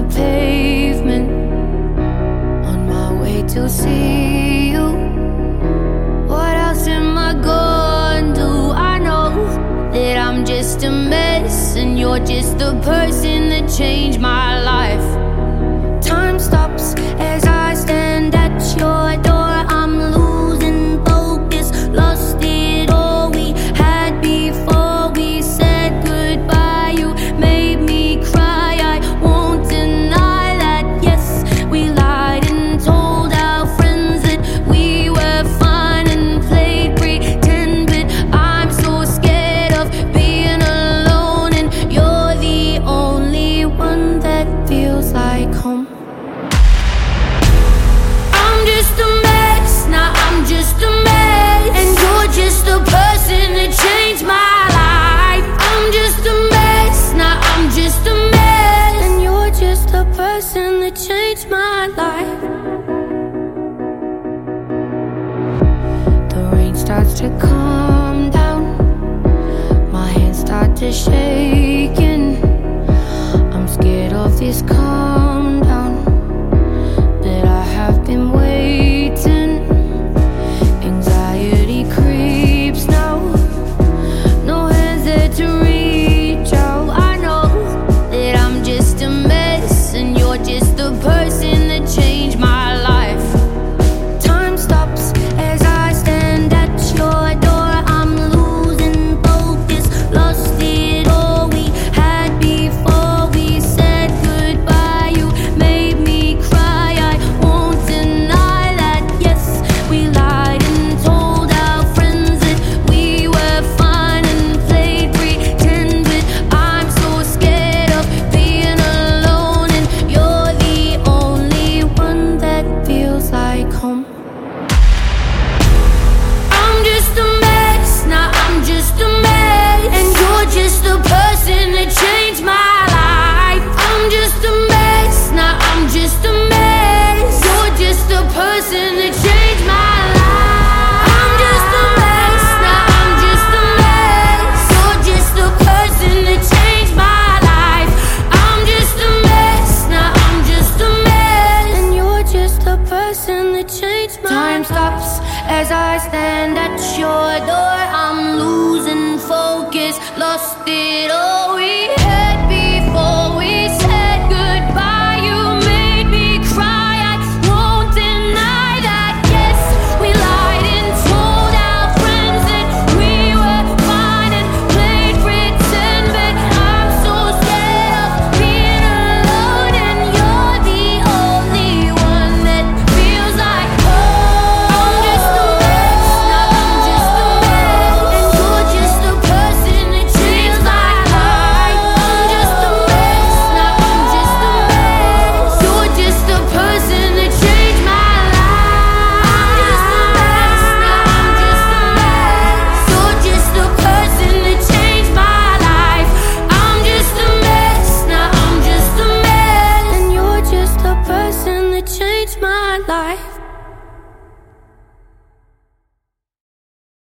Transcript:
the pavement. On my way to see you. What else am I gonna do? I know that I'm just a mess, and you're just the person that changed my life. Like home. I'm just a mess, now I'm just a mess. And you're just the person that changed my life. I'm just a mess, now I'm just a mess. And you're just the person that changed my life. The rain starts to calm down, my hands start to shake. us and they change my Time stops as I stand at your door. I'm losing focus, lost it all.